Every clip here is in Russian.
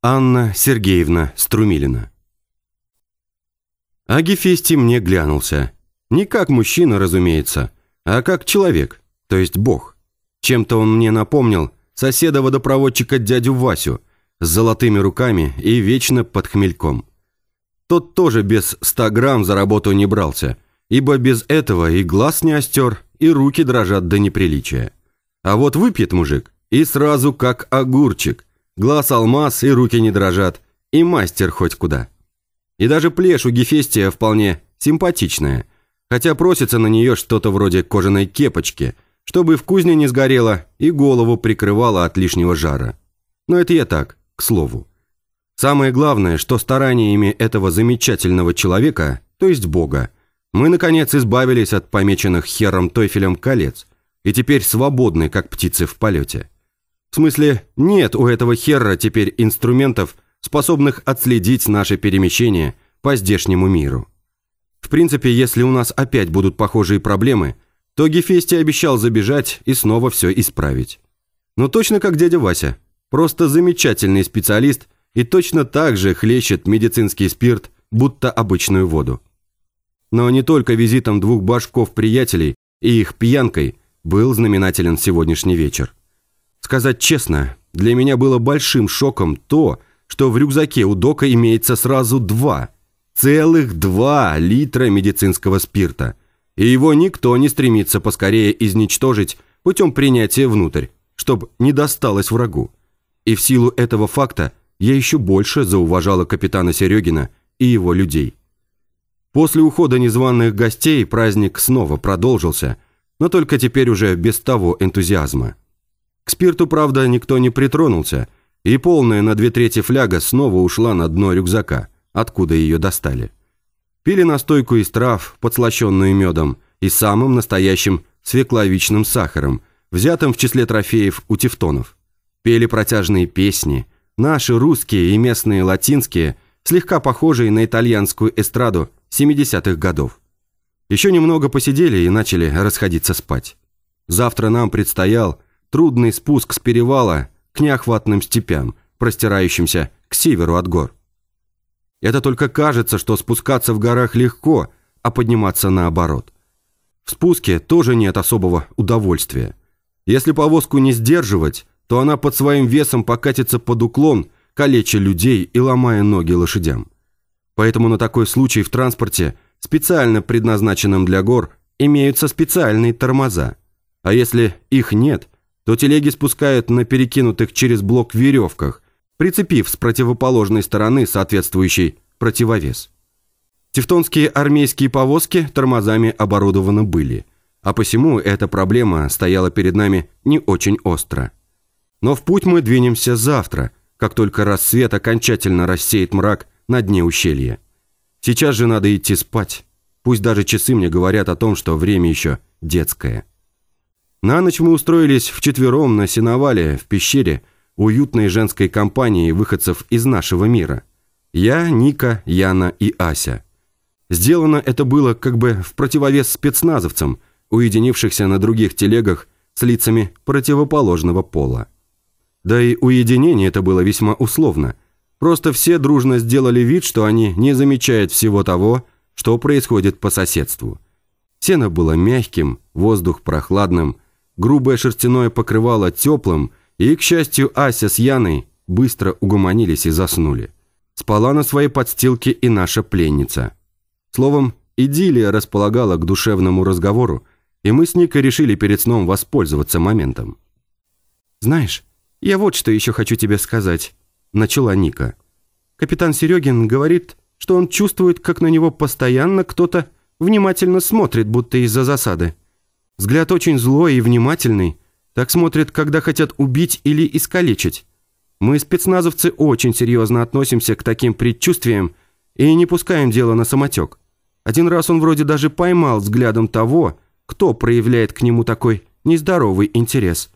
Анна Сергеевна Струмилина. А Гефестий мне глянулся. Не как мужчина, разумеется, а как человек, то есть бог. Чем-то он мне напомнил соседа-водопроводчика дядю Васю с золотыми руками и вечно под хмельком. Тот тоже без ста грамм за работу не брался, ибо без этого и глаз не остер, и руки дрожат до неприличия. А вот выпьет мужик, и сразу как огурчик, Глаз алмаз, и руки не дрожат, и мастер хоть куда. И даже плешь у Гефестия вполне симпатичная, хотя просится на нее что-то вроде кожаной кепочки, чтобы в кузне не сгорело и голову прикрывало от лишнего жара. Но это я так, к слову. Самое главное, что стараниями этого замечательного человека, то есть Бога, мы, наконец, избавились от помеченных хером Тойфелем колец и теперь свободны, как птицы в полете. В смысле, нет у этого херра теперь инструментов, способных отследить наше перемещение по здешнему миру. В принципе, если у нас опять будут похожие проблемы, то Гефести обещал забежать и снова все исправить. Но точно как дядя Вася. Просто замечательный специалист и точно так же хлещет медицинский спирт, будто обычную воду. Но не только визитом двух башков-приятелей и их пьянкой был знаменателен сегодняшний вечер. Сказать честно, для меня было большим шоком то, что в рюкзаке у Дока имеется сразу два, целых два литра медицинского спирта, и его никто не стремится поскорее изничтожить путем принятия внутрь, чтобы не досталось врагу. И в силу этого факта я еще больше зауважала капитана Серегина и его людей. После ухода незваных гостей праздник снова продолжился, но только теперь уже без того энтузиазма. К спирту, правда, никто не притронулся, и полная на две трети фляга снова ушла на дно рюкзака, откуда ее достали. Пили настойку из трав, подслащенную медом, и самым настоящим свекловичным сахаром, взятым в числе трофеев у тевтонов. Пели протяжные песни, наши русские и местные латинские, слегка похожие на итальянскую эстраду 70-х годов. Еще немного посидели и начали расходиться спать. Завтра нам предстоял трудный спуск с перевала к неохватным степям, простирающимся к северу от гор. Это только кажется, что спускаться в горах легко, а подниматься наоборот. В спуске тоже нет особого удовольствия. Если повозку не сдерживать, то она под своим весом покатится под уклон, калеча людей и ломая ноги лошадям. Поэтому на такой случай в транспорте, специально предназначенном для гор, имеются специальные тормоза. А если их нет – то телеги спускают на перекинутых через блок веревках, прицепив с противоположной стороны соответствующий противовес. Тевтонские армейские повозки тормозами оборудованы были, а посему эта проблема стояла перед нами не очень остро. Но в путь мы двинемся завтра, как только рассвет окончательно рассеет мрак на дне ущелья. Сейчас же надо идти спать. Пусть даже часы мне говорят о том, что время еще детское. На ночь мы устроились вчетвером на сеновале в пещере уютной женской компании выходцев из нашего мира. Я, Ника, Яна и Ася. Сделано это было как бы в противовес спецназовцам, уединившихся на других телегах с лицами противоположного пола. Да и уединение это было весьма условно. Просто все дружно сделали вид, что они не замечают всего того, что происходит по соседству. Сено было мягким, воздух прохладным – грубое шерстяное покрывало теплым, и, к счастью, Ася с Яной быстро угомонились и заснули. Спала на своей подстилке и наша пленница. Словом, идиллия располагала к душевному разговору, и мы с Никой решили перед сном воспользоваться моментом. «Знаешь, я вот что еще хочу тебе сказать», – начала Ника. «Капитан Серегин говорит, что он чувствует, как на него постоянно кто-то внимательно смотрит, будто из-за засады. Взгляд очень злой и внимательный. Так смотрят, когда хотят убить или искалечить. Мы, спецназовцы, очень серьезно относимся к таким предчувствиям и не пускаем дело на самотек. Один раз он вроде даже поймал взглядом того, кто проявляет к нему такой нездоровый интерес.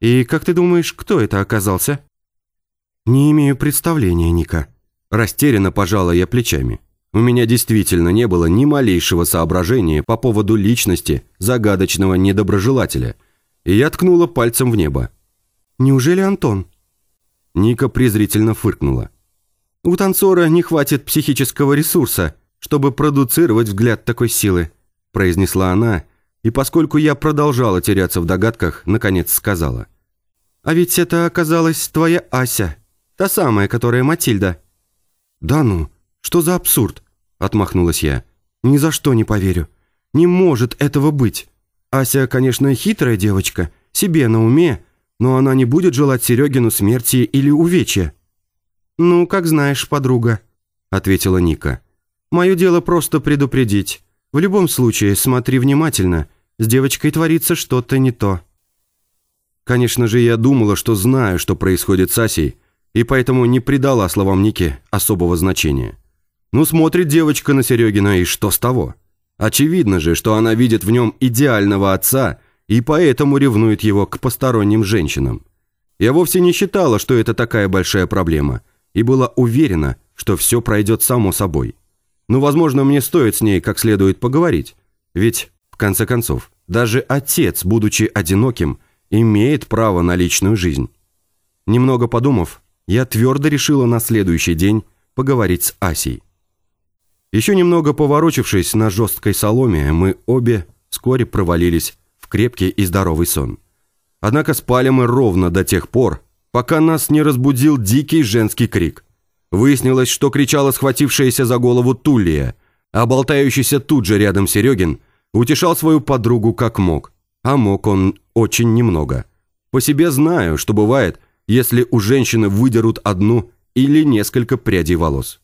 И как ты думаешь, кто это оказался? Не имею представления, Ника. Растерянно пожала я плечами. У меня действительно не было ни малейшего соображения по поводу личности загадочного недоброжелателя, и я ткнула пальцем в небо. «Неужели Антон?» Ника презрительно фыркнула. «У танцора не хватит психического ресурса, чтобы продуцировать взгляд такой силы», произнесла она, и поскольку я продолжала теряться в догадках, наконец сказала. «А ведь это оказалась твоя Ася, та самая, которая Матильда». «Да ну, что за абсурд?» Отмахнулась я. «Ни за что не поверю. Не может этого быть. Ася, конечно, хитрая девочка, себе на уме, но она не будет желать Серегину смерти или увечья». «Ну, как знаешь, подруга», — ответила Ника. «Мое дело просто предупредить. В любом случае, смотри внимательно. С девочкой творится что-то не то». Конечно же, я думала, что знаю, что происходит с Асей, и поэтому не придала словам Ники особого значения. Ну, смотрит девочка на Серегина, и что с того? Очевидно же, что она видит в нем идеального отца и поэтому ревнует его к посторонним женщинам. Я вовсе не считала, что это такая большая проблема, и была уверена, что все пройдет само собой. Но, возможно, мне стоит с ней как следует поговорить, ведь, в конце концов, даже отец, будучи одиноким, имеет право на личную жизнь. Немного подумав, я твердо решила на следующий день поговорить с Асей. Еще немного поворочившись на жесткой соломе, мы обе вскоре провалились в крепкий и здоровый сон. Однако спали мы ровно до тех пор, пока нас не разбудил дикий женский крик. Выяснилось, что кричала схватившаяся за голову Туллия, а болтающийся тут же рядом Серегин утешал свою подругу как мог. А мог он очень немного. По себе знаю, что бывает, если у женщины выдерут одну или несколько прядей волос.